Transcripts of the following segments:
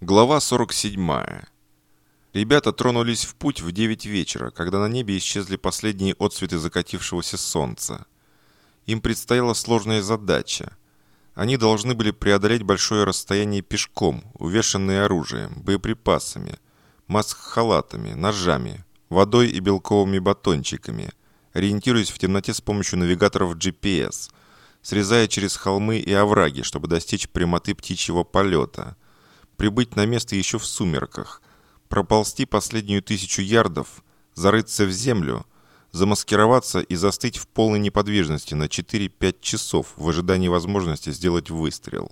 Глава 47. Ребята тронулись в путь в 9 вечера, когда на небе исчезли последние отсветы закатившегося солнца. Им предстояла сложная задача. Они должны были преодолеть большое расстояние пешком, увешанные оружием, боеприпасами, маск-халатами, ножами, водой и белковыми батончиками, ориентируясь в темноте с помощью навигаторов GPS, срезая через холмы и овраги, чтобы достичь прямоты птичьего полета – прибыть на место еще в сумерках, проползти последнюю тысячу ярдов, зарыться в землю, замаскироваться и застыть в полной неподвижности на 4-5 часов в ожидании возможности сделать выстрел.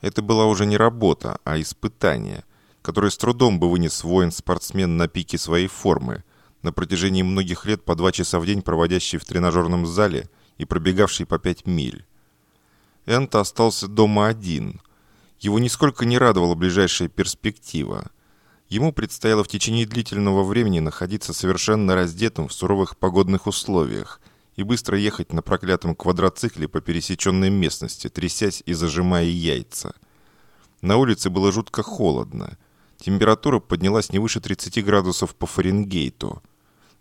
Это была уже не работа, а испытание, которое с трудом бы вынес воин-спортсмен на пике своей формы, на протяжении многих лет по два часа в день проводящий в тренажерном зале и пробегавший по 5 миль. Энто остался дома один – его нисколько не радовала ближайшая перспектива. Ему предстояло в течение длительного времени находиться совершенно раздетым в суровых погодных условиях и быстро ехать на проклятом квадроцикле по пересеченной местности, трясясь и зажимая яйца. На улице было жутко холодно. Температура поднялась не выше 30 градусов по Фаренгейту.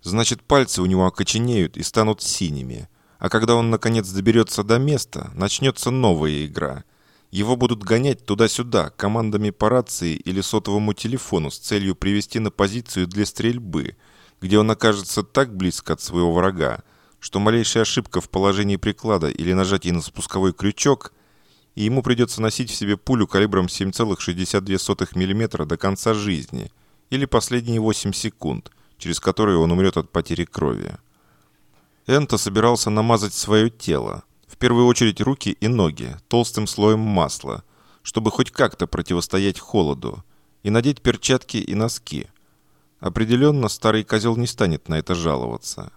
Значит, пальцы у него окоченеют и станут синими. А когда он наконец доберется до места, начнется новая игра – его будут гонять туда-сюда, командами по рации или сотовому телефону с целью привести на позицию для стрельбы, где он окажется так близко от своего врага, что малейшая ошибка в положении приклада или нажатии на спусковой крючок, и ему придется носить в себе пулю калибром 7,62 мм до конца жизни, или последние 8 секунд, через которые он умрет от потери крови. Энто собирался намазать свое тело, в первую очередь руки и ноги, толстым слоем масла, чтобы хоть как-то противостоять холоду, и надеть перчатки и носки. Определенно, старый козел не станет на это жаловаться.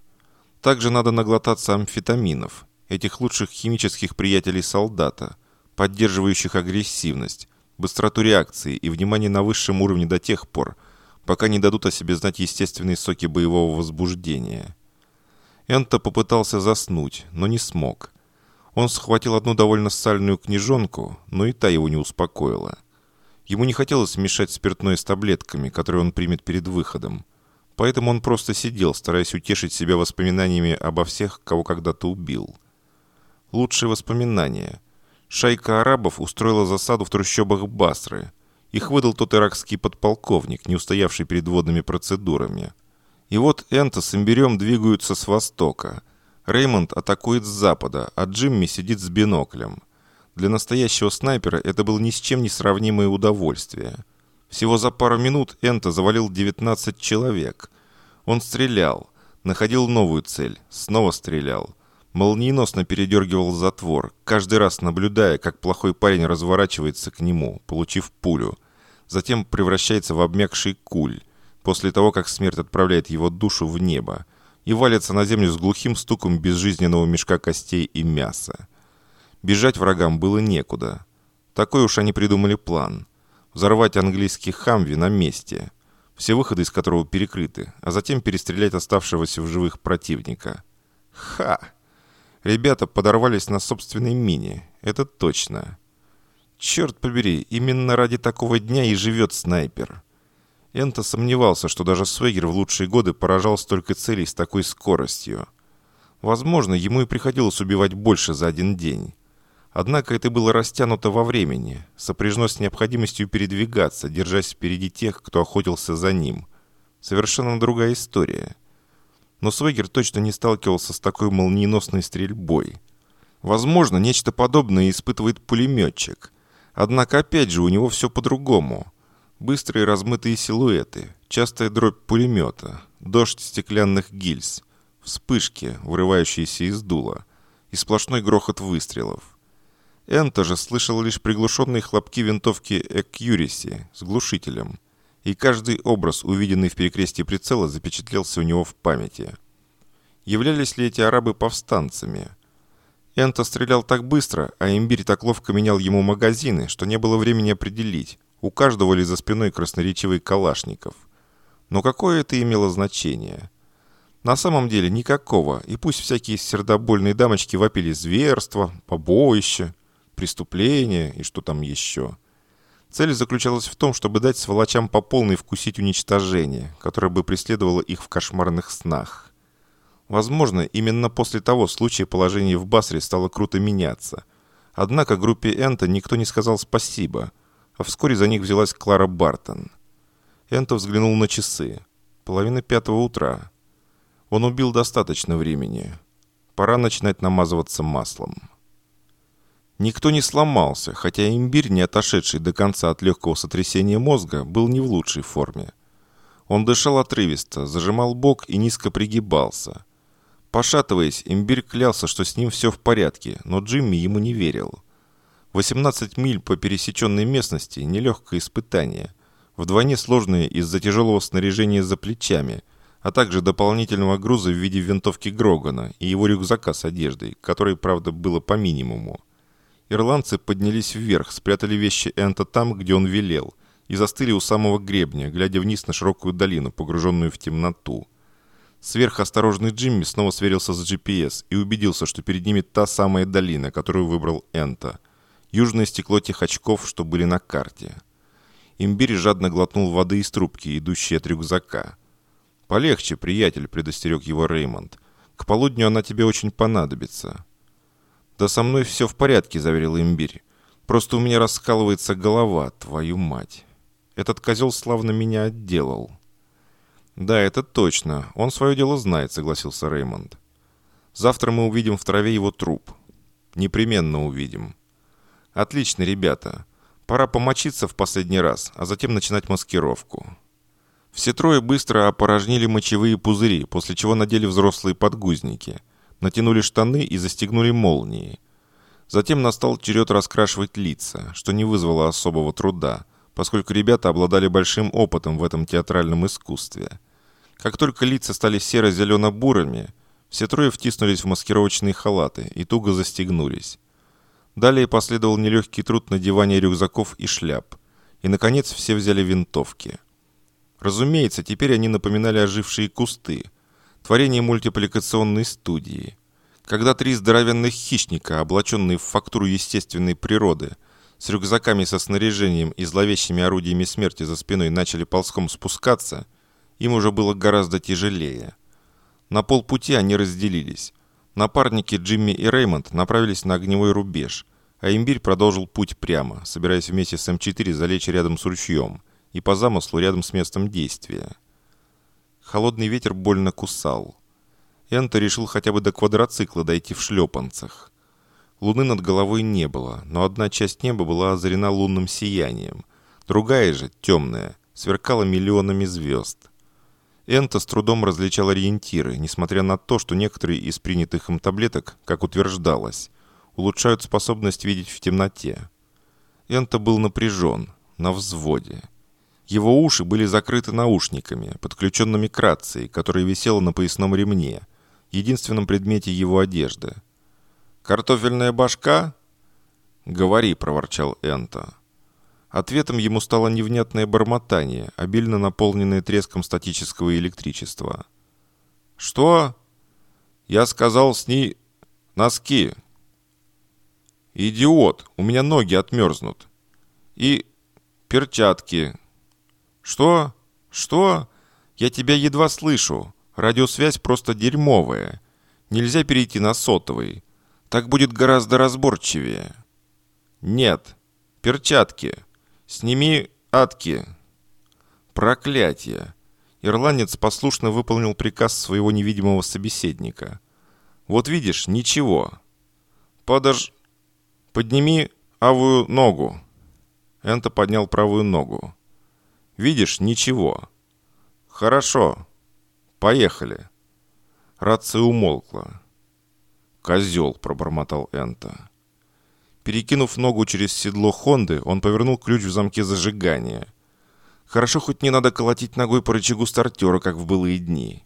Также надо наглотаться амфетаминов, этих лучших химических приятелей солдата, поддерживающих агрессивность, быстроту реакции и внимание на высшем уровне до тех пор, пока не дадут о себе знать естественные соки боевого возбуждения. Энто попытался заснуть, но не смог – он схватил одну довольно сальную книжонку, но и та его не успокоила. Ему не хотелось мешать спиртное с таблетками, которые он примет перед выходом. Поэтому он просто сидел, стараясь утешить себя воспоминаниями обо всех, кого когда-то убил. Лучшие воспоминания. Шайка арабов устроила засаду в трущобах Басры. Их выдал тот иракский подполковник, не устоявший перед водными процедурами. И вот Энто с имбирем двигаются с востока – Реймонд атакует с запада, а Джимми сидит с биноклем. Для настоящего снайпера это было ни с чем не сравнимое удовольствие. Всего за пару минут Энто завалил 19 человек. Он стрелял, находил новую цель, снова стрелял. Молниеносно передергивал затвор, каждый раз наблюдая, как плохой парень разворачивается к нему, получив пулю. Затем превращается в обмякший куль, после того, как смерть отправляет его душу в небо и валятся на землю с глухим стуком безжизненного мешка костей и мяса. Бежать врагам было некуда. Такой уж они придумали план. Взорвать английский «Хамви» на месте, все выходы из которого перекрыты, а затем перестрелять оставшегося в живых противника. Ха! Ребята подорвались на собственной мине, это точно. Черт побери, именно ради такого дня и живет снайпер. Энто сомневался, что даже Свегер в лучшие годы поражал столько целей с такой скоростью. Возможно, ему и приходилось убивать больше за один день. Однако это было растянуто во времени, сопряжено с необходимостью передвигаться, держась впереди тех, кто охотился за ним. Совершенно другая история. Но Свегер точно не сталкивался с такой молниеносной стрельбой. Возможно, нечто подобное испытывает пулеметчик. Однако опять же у него все по-другому – Быстрые размытые силуэты, частая дробь пулемета, дождь стеклянных гильз, вспышки, вырывающиеся из дула, и сплошной грохот выстрелов. Энто же слышал лишь приглушенные хлопки винтовки Экьюриси с глушителем, и каждый образ, увиденный в перекрестии прицела, запечатлелся у него в памяти. Являлись ли эти арабы повстанцами? Энто стрелял так быстро, а имбирь так ловко менял ему магазины, что не было времени определить, у каждого ли за спиной красноречивый калашников. Но какое это имело значение? На самом деле никакого, и пусть всякие сердобольные дамочки вопили зверство, побоище, преступление и что там еще. Цель заключалась в том, чтобы дать сволочам по полной вкусить уничтожение, которое бы преследовало их в кошмарных снах. Возможно, именно после того случая положение в Басре стало круто меняться. Однако группе Энта никто не сказал спасибо, а вскоре за них взялась Клара Бартон. Энто взглянул на часы. Половина пятого утра. Он убил достаточно времени. Пора начинать намазываться маслом. Никто не сломался, хотя имбирь, не отошедший до конца от легкого сотрясения мозга, был не в лучшей форме. Он дышал отрывисто, зажимал бок и низко пригибался. Пошатываясь, имбирь клялся, что с ним все в порядке, но Джимми ему не верил. 18 миль по пересеченной местности – нелегкое испытание. Вдвойне сложное из-за тяжелого снаряжения за плечами, а также дополнительного груза в виде винтовки Грогана и его рюкзака с одеждой, которой, правда, было по минимуму. Ирландцы поднялись вверх, спрятали вещи Энта там, где он велел, и застыли у самого гребня, глядя вниз на широкую долину, погруженную в темноту. Сверхосторожный Джимми снова сверился с GPS и убедился, что перед ними та самая долина, которую выбрал Энта. Южное стекло тех очков, что были на карте. Имбирь жадно глотнул воды из трубки, идущей от рюкзака. «Полегче, приятель», — предостерег его Реймонд. «К полудню она тебе очень понадобится». «Да со мной все в порядке», — заверил имбирь. «Просто у меня раскалывается голова, твою мать. Этот козел славно меня отделал». «Да, это точно. Он свое дело знает», — согласился Реймонд. «Завтра мы увидим в траве его труп. Непременно увидим». «Отлично, ребята. Пора помочиться в последний раз, а затем начинать маскировку». Все трое быстро опорожнили мочевые пузыри, после чего надели взрослые подгузники — натянули штаны и застегнули молнии. Затем настал черед раскрашивать лица, что не вызвало особого труда, поскольку ребята обладали большим опытом в этом театральном искусстве. Как только лица стали серо-зелено-бурыми, все трое втиснулись в маскировочные халаты и туго застегнулись. Далее последовал нелегкий труд надевания рюкзаков и шляп. И, наконец, все взяли винтовки. Разумеется, теперь они напоминали ожившие кусты – Творение мультипликационной студии. Когда три здоровенных хищника, облаченные в фактуру естественной природы, с рюкзаками со снаряжением и зловещими орудиями смерти за спиной начали ползком спускаться, им уже было гораздо тяжелее. На полпути они разделились. Напарники Джимми и Реймонд направились на огневой рубеж, а имбирь продолжил путь прямо, собираясь вместе с М4 залечь рядом с ручьем и по замыслу рядом с местом действия. Холодный ветер больно кусал. Энто решил хотя бы до квадроцикла дойти в шлепанцах. Луны над головой не было, но одна часть неба была озарена лунным сиянием. Другая же, темная, сверкала миллионами звезд. Энто с трудом различал ориентиры, несмотря на то, что некоторые из принятых им таблеток, как утверждалось, улучшают способность видеть в темноте. Энто был напряжен, на взводе. Его уши были закрыты наушниками, подключенными к рации, которая висела на поясном ремне, единственном предмете его одежды. «Картофельная башка?» «Говори», — проворчал Энто. Ответом ему стало невнятное бормотание, обильно наполненное треском статического электричества. «Что?» «Я сказал с ней... носки». «Идиот! У меня ноги отмерзнут». «И перчатки», «Что? Что? Я тебя едва слышу. Радиосвязь просто дерьмовая. Нельзя перейти на сотовый. Так будет гораздо разборчивее». «Нет. Перчатки. Сними атки». «Проклятие!» Ирландец послушно выполнил приказ своего невидимого собеседника. «Вот видишь, ничего. Подож... Подними авую ногу». Энто поднял правую ногу. Видишь, ничего. Хорошо. Поехали. Рация умолкла. «Козел!» – пробормотал Энта. Перекинув ногу через седло Хонды, он повернул ключ в замке зажигания. Хорошо, хоть не надо колотить ногой по рычагу стартера, как в былые дни.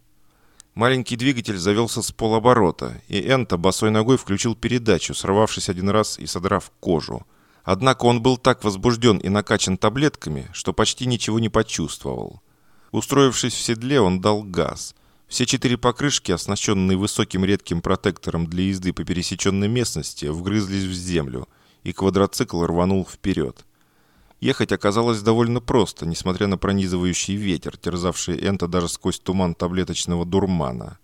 Маленький двигатель завелся с полоборота, и Энта босой ногой включил передачу, сорвавшись один раз и содрав кожу – Однако он был так возбужден и накачан таблетками, что почти ничего не почувствовал. Устроившись в седле, он дал газ. Все четыре покрышки, оснащенные высоким редким протектором для езды по пересеченной местности, вгрызлись в землю, и квадроцикл рванул вперед. Ехать оказалось довольно просто, несмотря на пронизывающий ветер, терзавший Энта даже сквозь туман таблеточного дурмана.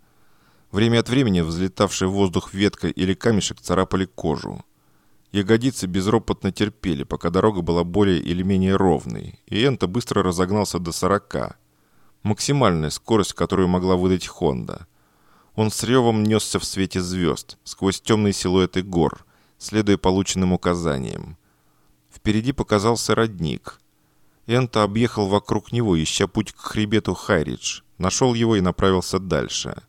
Время от времени взлетавший в воздух ветка или камешек царапали кожу. Ягодицы безропотно терпели, пока дорога была более или менее ровной, и Энта быстро разогнался до 40. Максимальная скорость, которую могла выдать Хонда. Он с ревом несся в свете звезд, сквозь темные силуэты гор, следуя полученным указаниям. Впереди показался родник. Энта объехал вокруг него, ища путь к хребету Хайридж, нашел его и направился дальше.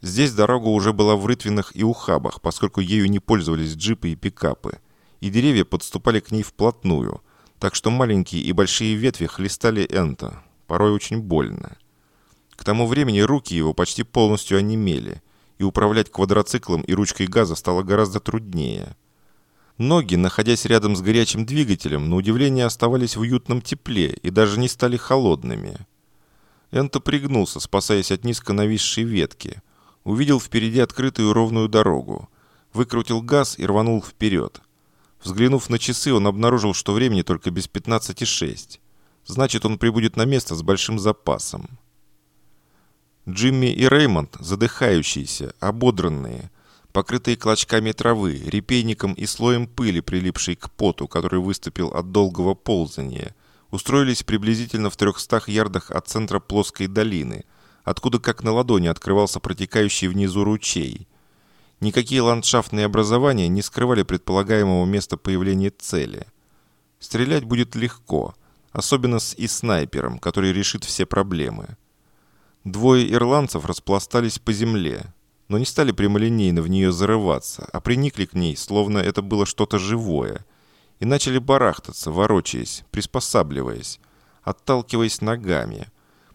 Здесь дорога уже была в рытвинах и ухабах, поскольку ею не пользовались джипы и пикапы, и деревья подступали к ней вплотную, так что маленькие и большие ветви хлестали Энта, порой очень больно. К тому времени руки его почти полностью онемели, и управлять квадроциклом и ручкой газа стало гораздо труднее – Ноги, находясь рядом с горячим двигателем, на удивление оставались в уютном тепле и даже не стали холодными. Энто пригнулся, спасаясь от низко нависшей ветки. Увидел впереди открытую ровную дорогу. Выкрутил газ и рванул вперед. Взглянув на часы, он обнаружил, что времени только без 15,6. Значит, он прибудет на место с большим запасом. Джимми и Реймонд, задыхающиеся, ободранные, покрытые клочками травы, репейником и слоем пыли, прилипшей к поту, который выступил от долгого ползания, устроились приблизительно в трехстах ярдах от центра плоской долины, откуда как на ладони открывался протекающий внизу ручей. Никакие ландшафтные образования не скрывали предполагаемого места появления цели. Стрелять будет легко, особенно с и снайпером, который решит все проблемы. Двое ирландцев распластались по земле, но не стали прямолинейно в нее зарываться, а приникли к ней, словно это было что-то живое, и начали барахтаться, ворочаясь, приспосабливаясь, отталкиваясь ногами.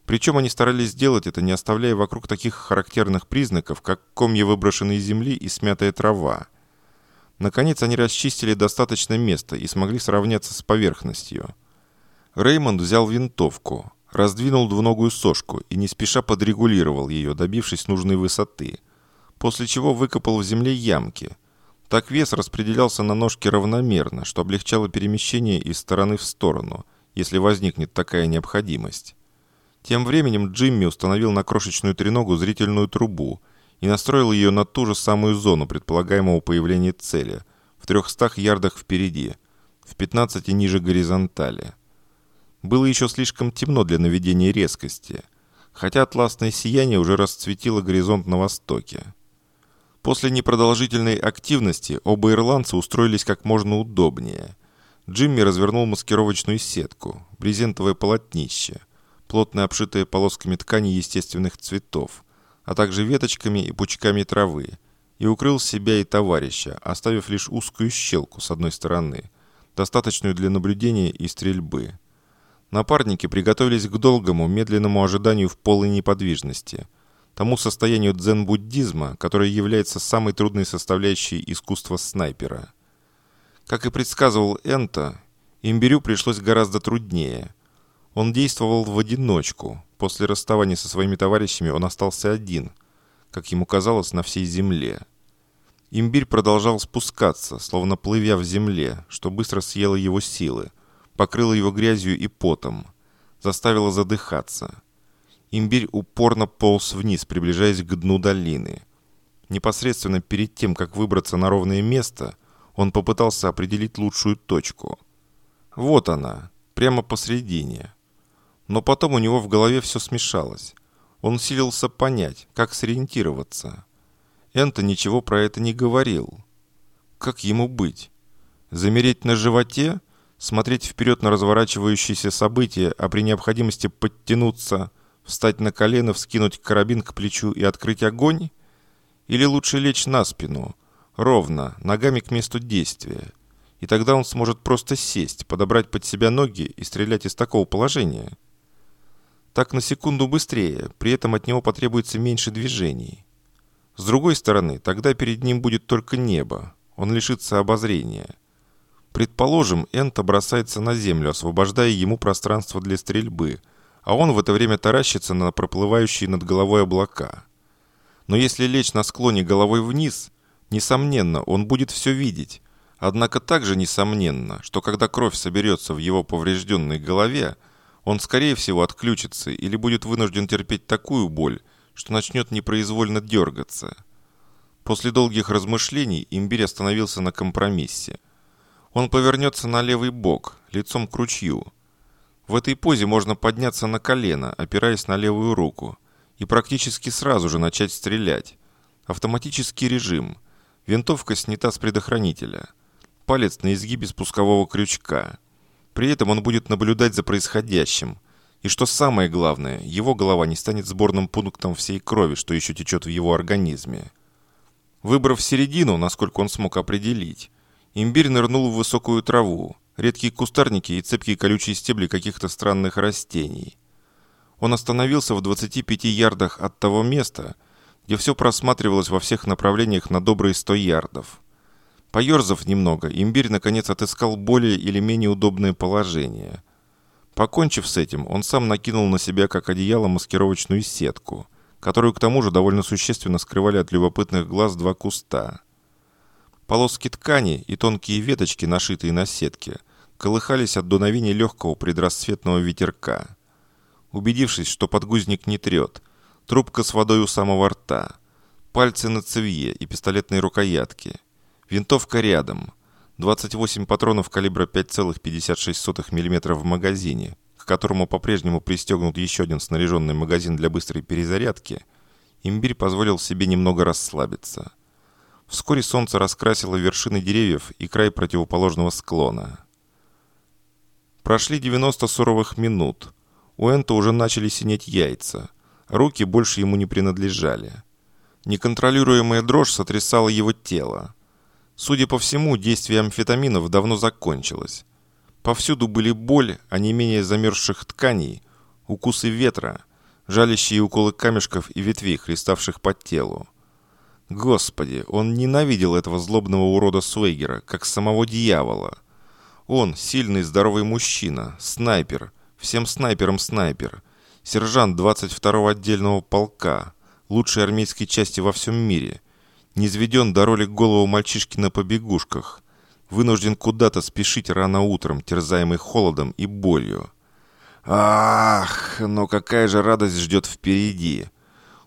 Причем они старались сделать это, не оставляя вокруг таких характерных признаков, как комья выброшенной земли и смятая трава. Наконец они расчистили достаточно места и смогли сравняться с поверхностью. Реймонд взял винтовку, раздвинул двуногую сошку и не спеша подрегулировал ее, добившись нужной высоты – после чего выкопал в земле ямки. Так вес распределялся на ножки равномерно, что облегчало перемещение из стороны в сторону, если возникнет такая необходимость. Тем временем Джимми установил на крошечную треногу зрительную трубу и настроил ее на ту же самую зону предполагаемого появления цели, в 300 ярдах впереди, в 15 ниже горизонтали. Было еще слишком темно для наведения резкости, хотя атласное сияние уже расцветило горизонт на востоке. После непродолжительной активности оба ирландца устроились как можно удобнее. Джимми развернул маскировочную сетку, брезентовое полотнище, плотно обшитое полосками ткани естественных цветов, а также веточками и пучками травы, и укрыл себя и товарища, оставив лишь узкую щелку с одной стороны, достаточную для наблюдения и стрельбы. Напарники приготовились к долгому, медленному ожиданию в полной неподвижности – тому состоянию дзен-буддизма, которое является самой трудной составляющей искусства снайпера. Как и предсказывал Энто, имбирю пришлось гораздо труднее. Он действовал в одиночку. После расставания со своими товарищами он остался один, как ему казалось, на всей земле. Имбирь продолжал спускаться, словно плывя в земле, что быстро съело его силы, покрыло его грязью и потом, заставило задыхаться – Имбирь упорно полз вниз, приближаясь к дну долины. Непосредственно перед тем, как выбраться на ровное место, он попытался определить лучшую точку. Вот она, прямо посредине. Но потом у него в голове все смешалось. Он силился понять, как сориентироваться. Энто ничего про это не говорил. Как ему быть? Замереть на животе? Смотреть вперед на разворачивающиеся события, а при необходимости подтянуться – Встать на колено, вскинуть карабин к плечу и открыть огонь? Или лучше лечь на спину, ровно, ногами к месту действия? И тогда он сможет просто сесть, подобрать под себя ноги и стрелять из такого положения. Так на секунду быстрее, при этом от него потребуется меньше движений. С другой стороны, тогда перед ним будет только небо, он лишится обозрения. Предположим, Энто бросается на землю, освобождая ему пространство для стрельбы – а он в это время таращится на проплывающие над головой облака. Но если лечь на склоне головой вниз, несомненно, он будет все видеть, Однако также несомненно, что когда кровь соберется в его поврежденной голове, он, скорее всего, отключится или будет вынужден терпеть такую боль, что начнет непроизвольно дергаться. После долгих размышлений имбирь остановился на компромиссе. Он повернется на левый бок, лицом к ручью. В этой позе можно подняться на колено, опираясь на левую руку, и практически сразу же начать стрелять. Автоматический режим. Винтовка снята с предохранителя. Палец на изгибе спускового крючка. При этом он будет наблюдать за происходящим. И что самое главное, его голова не станет сборным пунктом всей крови, что еще течет в его организме. Выбрав середину, насколько он смог определить, имбирь нырнул в высокую траву, редкие кустарники и цепкие колючие стебли каких-то странных растений. Он остановился в 25 ярдах от того места, где все просматривалось во всех направлениях на добрые 100 ярдов. Поерзав немного, имбирь наконец отыскал более или менее удобное положение. Покончив с этим, он сам накинул на себя как одеяло маскировочную сетку, которую к тому же довольно существенно скрывали от любопытных глаз два куста. Полоски ткани и тонкие веточки, нашитые на сетке, колыхались от дуновения легкого предрассветного ветерка. Убедившись, что подгузник не трет, трубка с водой у самого рта, пальцы на цевье и пистолетной рукоятке – Винтовка рядом. 28 патронов калибра 5,56 мм в магазине, к которому по-прежнему пристегнут еще один снаряженный магазин для быстрой перезарядки, имбирь позволил себе немного расслабиться. Вскоре солнце раскрасило вершины деревьев и край противоположного склона. Прошли 90 суровых минут. У Энта уже начали синеть яйца. Руки больше ему не принадлежали. Неконтролируемая дрожь сотрясала его тело. Судя по всему, действие амфетаминов давно закончилось. Повсюду были боль, а не менее замерзших тканей, укусы ветра, жалящие уколы камешков и ветвей, христавших по телу. Господи, он ненавидел этого злобного урода Суэгера, как самого дьявола. Он, сильный здоровый мужчина, снайпер, всем снайперам снайпер, сержант 22-го отдельного полка, лучшей армейской части во всем мире – не изведен до роли голову мальчишки на побегушках, вынужден куда-то спешить рано утром, терзаемый холодом и болью. Ах, но какая же радость ждет впереди!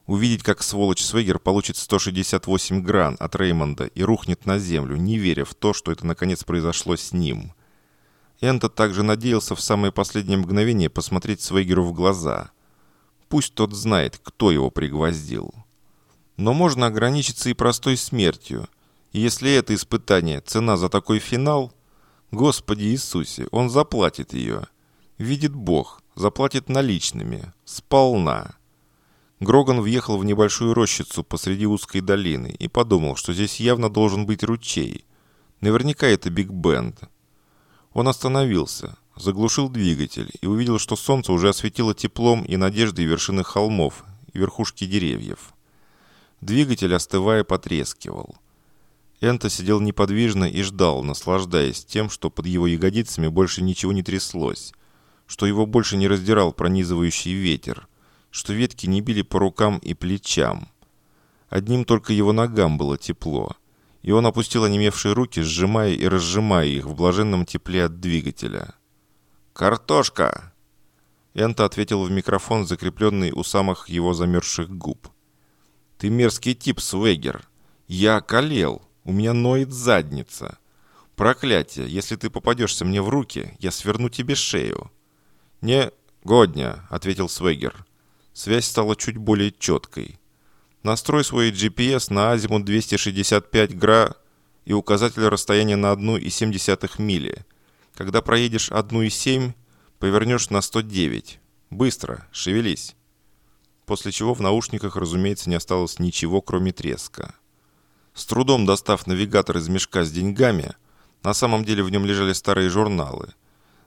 Увидеть, как сволочь Свегер получит 168 гран от Реймонда и рухнет на землю, не веря в то, что это наконец произошло с ним. Энто также надеялся в самое последнее мгновение посмотреть Свегеру в глаза. Пусть тот знает, кто его пригвоздил. Но можно ограничиться и простой смертью. И если это испытание – цена за такой финал, Господи Иисусе, Он заплатит ее. Видит Бог, заплатит наличными, сполна. Гроган въехал в небольшую рощицу посреди узкой долины и подумал, что здесь явно должен быть ручей. Наверняка это Биг Бенд. Он остановился, заглушил двигатель и увидел, что солнце уже осветило теплом и надеждой вершины холмов и верхушки деревьев. Двигатель, остывая, потрескивал. Энто сидел неподвижно и ждал, наслаждаясь тем, что под его ягодицами больше ничего не тряслось, что его больше не раздирал пронизывающий ветер, что ветки не били по рукам и плечам. Одним только его ногам было тепло, и он опустил онемевшие руки, сжимая и разжимая их в блаженном тепле от двигателя. «Картошка!» Энто ответил в микрофон, закрепленный у самых его замерзших губ. Ты мерзкий тип, Свегер. Я околел. У меня ноет задница. Проклятие, если ты попадешься мне в руки, я сверну тебе шею. Не годня, ответил Свегер. Связь стала чуть более четкой. Настрой свой GPS на азимут 265 гра и указатель расстояния на 1,7 мили. Когда проедешь 1,7, повернешь на 109. Быстро, шевелись после чего в наушниках, разумеется, не осталось ничего, кроме треска. С трудом достав навигатор из мешка с деньгами, на самом деле в нем лежали старые журналы,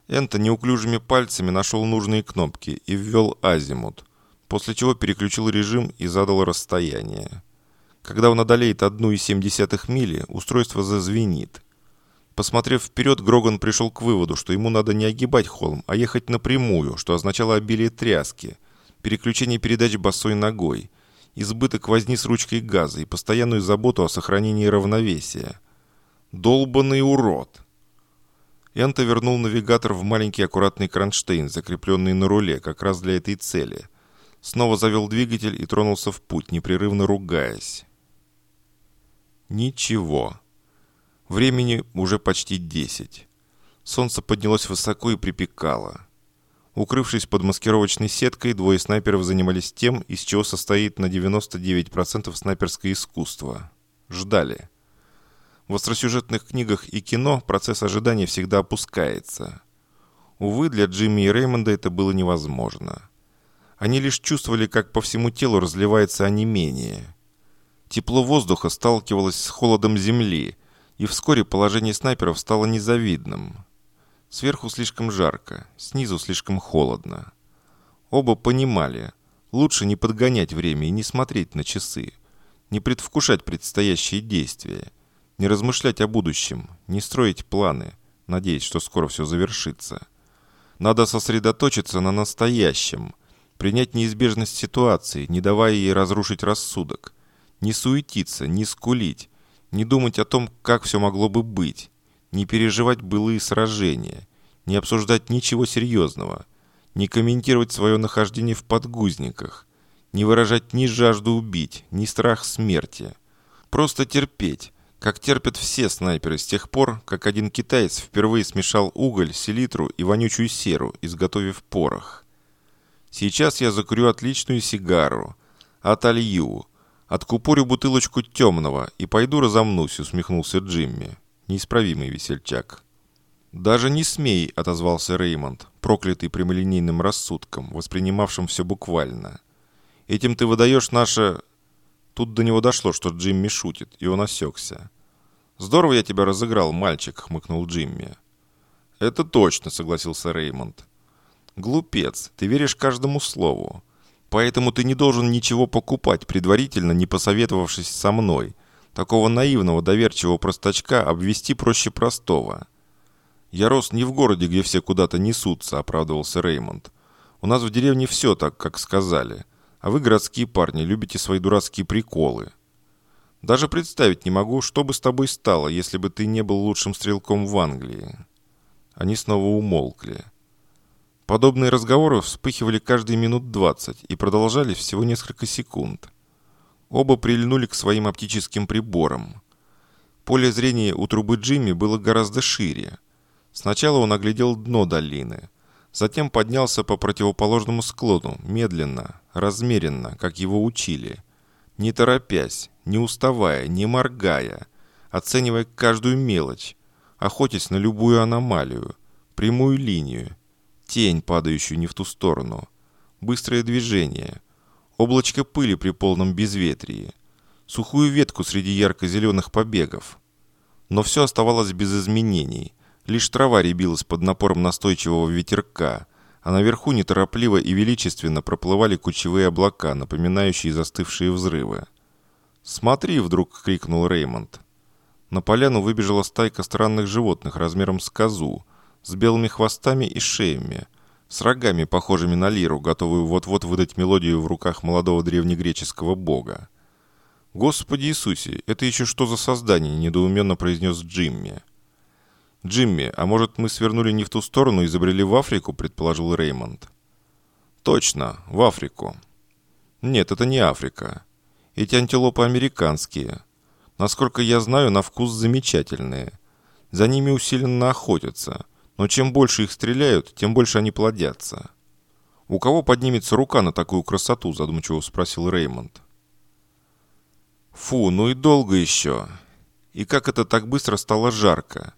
Энто неуклюжими пальцами нашел нужные кнопки и ввел азимут, после чего переключил режим и задал расстояние. Когда он одолеет 1,7 мили, устройство зазвенит. Посмотрев вперед, Гроган пришел к выводу, что ему надо не огибать холм, а ехать напрямую, что означало обилие тряски – переключение передач босой ногой, избыток возни с ручкой газа и постоянную заботу о сохранении равновесия. Долбанный урод!» Энто вернул навигатор в маленький аккуратный кронштейн, закрепленный на руле, как раз для этой цели. Снова завел двигатель и тронулся в путь, непрерывно ругаясь. Ничего. Времени уже почти десять. Солнце поднялось высоко и припекало. Укрывшись под маскировочной сеткой, двое снайперов занимались тем, из чего состоит на 99% снайперское искусство. Ждали. В остросюжетных книгах и кино процесс ожидания всегда опускается. Увы, для Джимми и Реймонда это было невозможно. Они лишь чувствовали, как по всему телу разливается онемение. Тепло воздуха сталкивалось с холодом земли, и вскоре положение снайперов стало незавидным. Сверху слишком жарко, снизу слишком холодно. Оба понимали, лучше не подгонять время и не смотреть на часы, не предвкушать предстоящие действия, не размышлять о будущем, не строить планы, надеясь, что скоро все завершится. Надо сосредоточиться на настоящем, принять неизбежность ситуации, не давая ей разрушить рассудок, не суетиться, не скулить, не думать о том, как все могло бы быть, не переживать былые сражения, не обсуждать ничего серьезного, не комментировать свое нахождение в подгузниках, не выражать ни жажду убить, ни страх смерти. Просто терпеть, как терпят все снайперы с тех пор, как один китаец впервые смешал уголь, селитру и вонючую серу, изготовив порох. Сейчас я закурю отличную сигару, отолью, откупорю бутылочку темного и пойду разомнусь, усмехнулся Джимми неисправимый весельчак. «Даже не смей», — отозвался Реймонд, проклятый прямолинейным рассудком, воспринимавшим все буквально. «Этим ты выдаешь наше...» Тут до него дошло, что Джимми шутит, и он осекся. «Здорово я тебя разыграл, мальчик», — хмыкнул Джимми. «Это точно», — согласился Реймонд. «Глупец, ты веришь каждому слову. Поэтому ты не должен ничего покупать, предварительно не посоветовавшись со мной, Такого наивного, доверчивого простачка обвести проще простого. «Я рос не в городе, где все куда-то несутся», — оправдывался Реймонд. «У нас в деревне все так, как сказали. А вы, городские парни, любите свои дурацкие приколы. Даже представить не могу, что бы с тобой стало, если бы ты не был лучшим стрелком в Англии». Они снова умолкли. Подобные разговоры вспыхивали каждые минут двадцать и продолжались всего несколько секунд. Оба прильнули к своим оптическим приборам. Поле зрения у трубы Джимми было гораздо шире. Сначала он оглядел дно долины. Затем поднялся по противоположному склону, медленно, размеренно, как его учили. Не торопясь, не уставая, не моргая, оценивая каждую мелочь, охотясь на любую аномалию, прямую линию, тень, падающую не в ту сторону, быстрое движение – облачко пыли при полном безветрии, сухую ветку среди ярко-зеленых побегов. Но все оставалось без изменений. Лишь трава рябилась под напором настойчивого ветерка, а наверху неторопливо и величественно проплывали кучевые облака, напоминающие застывшие взрывы. «Смотри!» — вдруг крикнул Реймонд. На поляну выбежала стайка странных животных размером с козу, с белыми хвостами и шеями — с рогами, похожими на лиру, готовую вот-вот выдать мелодию в руках молодого древнегреческого бога. «Господи Иисусе, это еще что за создание?» – недоуменно произнес Джимми. «Джимми, а может мы свернули не в ту сторону и забрели в Африку?» – предположил Реймонд. «Точно, в Африку». «Нет, это не Африка. Эти антилопы американские. Насколько я знаю, на вкус замечательные. За ними усиленно охотятся. Но чем больше их стреляют, тем больше они плодятся. «У кого поднимется рука на такую красоту?» – задумчиво спросил Реймонд. «Фу, ну и долго еще. И как это так быстро стало жарко?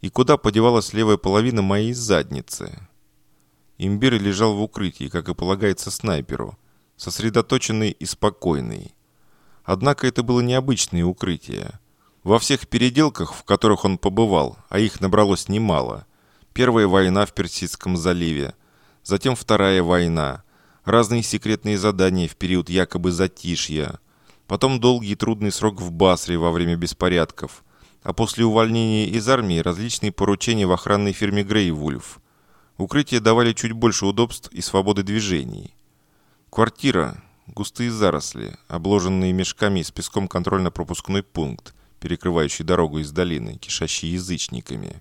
И куда подевалась левая половина моей задницы?» Имбирь лежал в укрытии, как и полагается снайперу, сосредоточенный и спокойный. Однако это было необычное укрытие. Во всех переделках, в которых он побывал, а их набралось немало – Первая война в Персидском заливе, затем Вторая война, разные секретные задания в период якобы затишья, потом долгий и трудный срок в Басре во время беспорядков, а после увольнения из армии различные поручения в охранной фирме Грейвульф. Укрытия давали чуть больше удобств и свободы движений. Квартира, густые заросли, обложенные мешками с песком контрольно-пропускной пункт, перекрывающий дорогу из долины, кишащей язычниками.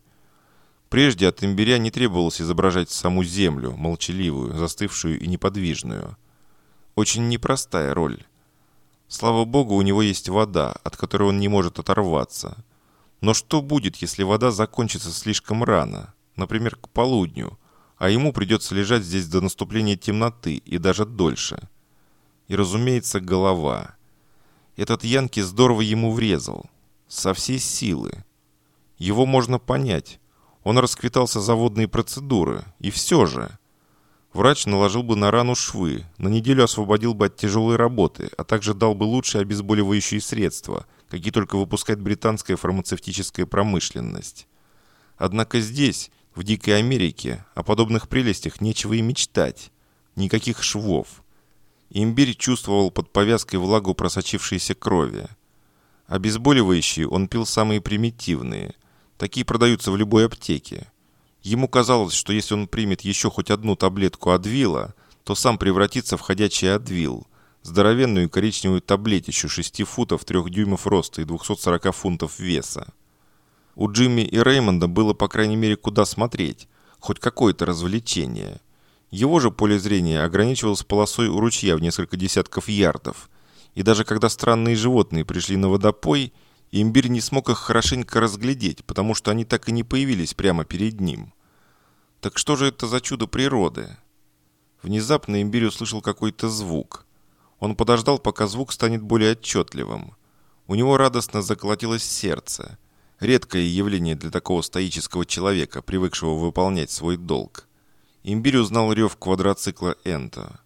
Прежде от имбиря не требовалось изображать саму землю, молчаливую, застывшую и неподвижную. Очень непростая роль. Слава богу, у него есть вода, от которой он не может оторваться. Но что будет, если вода закончится слишком рано, например, к полудню, а ему придется лежать здесь до наступления темноты и даже дольше? И, разумеется, голова. Этот Янки здорово ему врезал. Со всей силы. Его можно понять. Он расквитался за водные процедуры. И все же. Врач наложил бы на рану швы, на неделю освободил бы от тяжелой работы, а также дал бы лучшие обезболивающие средства, какие только выпускает британская фармацевтическая промышленность. Однако здесь, в Дикой Америке, о подобных прелестях нечего и мечтать. Никаких швов. Имбирь чувствовал под повязкой влагу просочившейся крови. Обезболивающие он пил самые примитивные. Такие продаются в любой аптеке. Ему казалось, что если он примет еще хоть одну таблетку Адвила, то сам превратится в ходячий Адвил, здоровенную коричневую таблетищу 6 футов 3 дюймов роста и 240 фунтов веса. У Джимми и Реймонда было, по крайней мере, куда смотреть, хоть какое-то развлечение. Его же поле зрения ограничивалось полосой у ручья в несколько десятков ярдов, и даже когда странные животные пришли на водопой – Имбирь не смог их хорошенько разглядеть, потому что они так и не появились прямо перед ним. Так что же это за чудо природы? Внезапно имбирь услышал какой-то звук. Он подождал, пока звук станет более отчетливым. У него радостно заколотилось сердце. Редкое явление для такого стоического человека, привыкшего выполнять свой долг. Имбирь узнал рев квадроцикла Энто.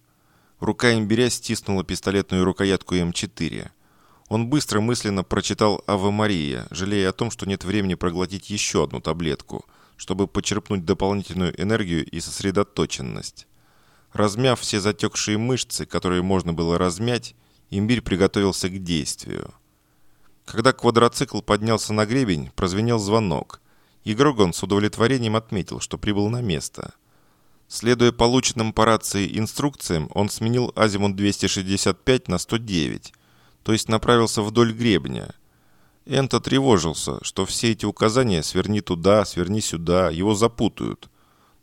Рука имбиря стиснула пистолетную рукоятку М4. Он быстро мысленно прочитал «Ave Мария», жалея о том, что нет времени проглотить еще одну таблетку, чтобы почерпнуть дополнительную энергию и сосредоточенность. Размяв все затекшие мышцы, которые можно было размять, имбирь приготовился к действию. Когда квадроцикл поднялся на гребень, прозвенел звонок, и Гроган с удовлетворением отметил, что прибыл на место. Следуя полученным по рации инструкциям, он сменил азимут 265 на 109 то есть направился вдоль гребня. Энто тревожился, что все эти указания «сверни туда», «сверни сюда» его запутают,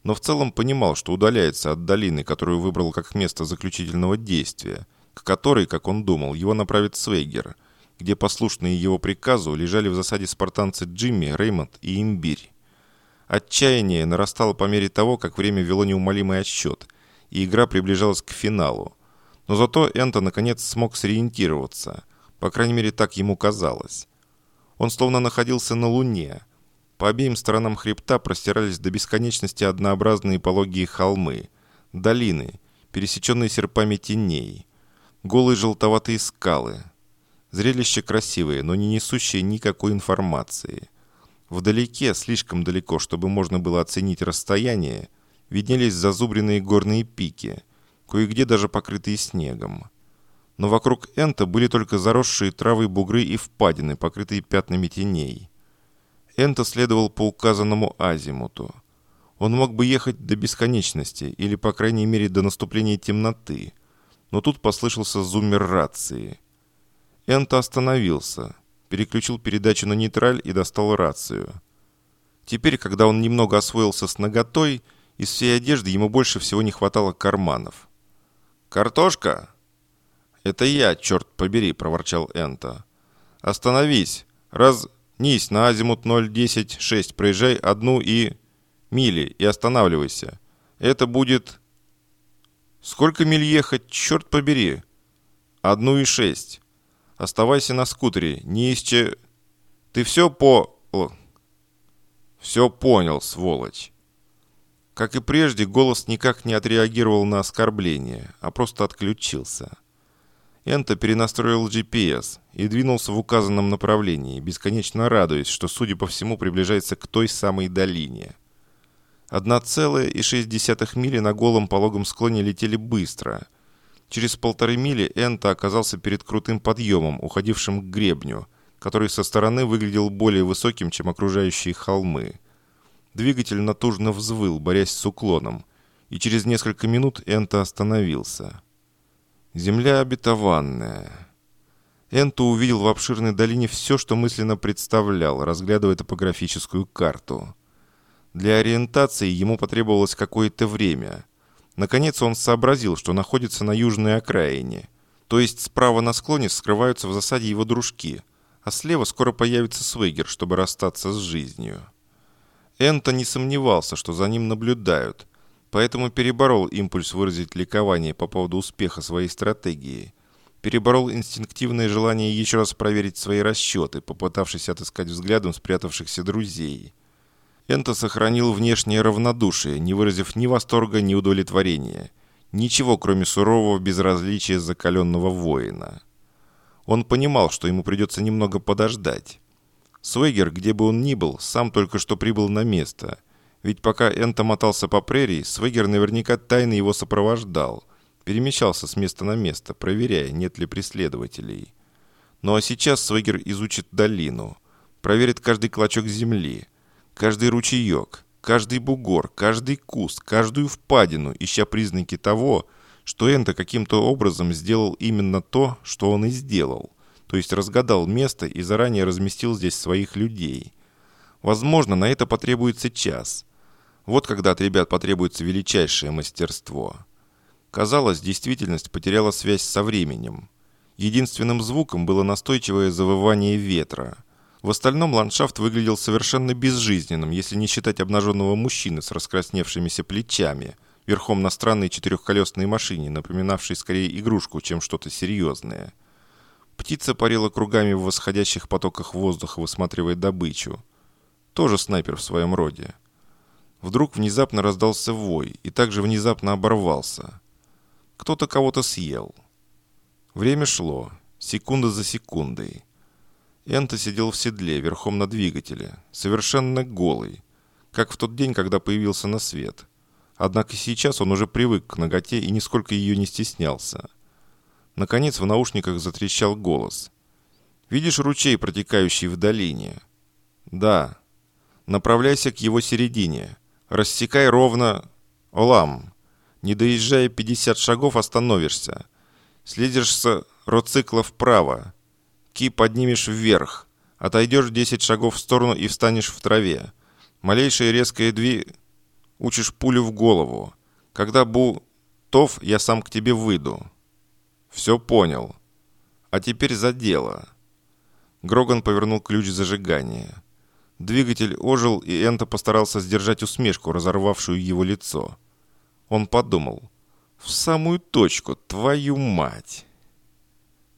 но в целом понимал, что удаляется от долины, которую выбрал как место заключительного действия, к которой, как он думал, его направит Свейгер, где послушные его приказу лежали в засаде спартанцы Джимми, Реймонд и Имбирь. Отчаяние нарастало по мере того, как время вело неумолимый отсчет, и игра приближалась к финалу. Но зато Энто наконец смог сориентироваться. По крайней мере, так ему казалось. Он словно находился на Луне. По обеим сторонам хребта простирались до бесконечности однообразные пологие холмы, долины, пересеченные серпами теней, голые желтоватые скалы. Зрелище красивое, но не несущее никакой информации. Вдалеке, слишком далеко, чтобы можно было оценить расстояние, виднелись зазубренные горные пики – кое-где даже покрытые снегом. Но вокруг Энта были только заросшие травой бугры и впадины, покрытые пятнами теней. Энта следовал по указанному азимуту. Он мог бы ехать до бесконечности, или, по крайней мере, до наступления темноты. Но тут послышался зуммер рации. Энта остановился, переключил передачу на нейтраль и достал рацию. Теперь, когда он немного освоился с наготой, из всей одежды ему больше всего не хватало карманов. «Картошка?» «Это я, черт побери», — проворчал Энто. «Остановись. Разнись на азимут 0.10.6. Проезжай одну и... мили и останавливайся. Это будет...» «Сколько миль ехать, черт побери?» «Одну и шесть. Оставайся на скутере. Не исче... Ты все по...» «Все понял, сволочь». Как и прежде, голос никак не отреагировал на оскорбление, а просто отключился. Энто перенастроил GPS и двинулся в указанном направлении, бесконечно радуясь, что, судя по всему, приближается к той самой долине. 1,6 мили на голом пологом склоне летели быстро. Через полторы мили Энто оказался перед крутым подъемом, уходившим к гребню, который со стороны выглядел более высоким, чем окружающие холмы. Двигатель натужно взвыл, борясь с уклоном, и через несколько минут Энто остановился. Земля обетованная. Энто увидел в обширной долине все, что мысленно представлял, разглядывая топографическую карту. Для ориентации ему потребовалось какое-то время. Наконец он сообразил, что находится на южной окраине. То есть справа на склоне скрываются в засаде его дружки, а слева скоро появится Свейгер, чтобы расстаться с жизнью. Энто не сомневался, что за ним наблюдают, поэтому переборол импульс выразить ликование по поводу успеха своей стратегии. Переборол инстинктивное желание еще раз проверить свои расчеты, попытавшись отыскать взглядом спрятавшихся друзей. Энто сохранил внешнее равнодушие, не выразив ни восторга, ни удовлетворения. Ничего, кроме сурового безразличия закаленного воина. Он понимал, что ему придется немного подождать. Свегер, где бы он ни был, сам только что прибыл на место. Ведь пока Энто мотался по прерии, Свегер наверняка тайно его сопровождал. Перемещался с места на место, проверяя, нет ли преследователей. Ну а сейчас Свегер изучит долину. Проверит каждый клочок земли, каждый ручеек, каждый бугор, каждый куст, каждую впадину, ища признаки того, что Энто каким-то образом сделал именно то, что он и сделал – то есть разгадал место и заранее разместил здесь своих людей. Возможно, на это потребуется час. Вот когда от ребят потребуется величайшее мастерство. Казалось, действительность потеряла связь со временем. Единственным звуком было настойчивое завывание ветра. В остальном ландшафт выглядел совершенно безжизненным, если не считать обнаженного мужчины с раскрасневшимися плечами, верхом на странной четырехколесной машине, напоминавшей скорее игрушку, чем что-то серьезное. Птица парила кругами в восходящих потоках воздуха, высматривая добычу. Тоже снайпер в своем роде. Вдруг внезапно раздался вой и также внезапно оборвался. Кто-то кого-то съел. Время шло, секунда за секундой. Энто сидел в седле, верхом на двигателе, совершенно голый, как в тот день, когда появился на свет. Однако сейчас он уже привык к ноготе и нисколько ее не стеснялся. Наконец в наушниках затрещал голос. «Видишь ручей, протекающий в долине?» «Да». «Направляйся к его середине. Рассекай ровно... Олам. Не доезжая 50 шагов, остановишься. Следишь с роцикла вправо. Ки поднимешь вверх. Отойдешь 10 шагов в сторону и встанешь в траве. Малейшая резкая дви... Учишь пулю в голову. Когда бу... Тов, я сам к тебе выйду. «Все понял. А теперь за дело». Гроган повернул ключ зажигания. Двигатель ожил, и Энто постарался сдержать усмешку, разорвавшую его лицо. Он подумал. «В самую точку, твою мать!»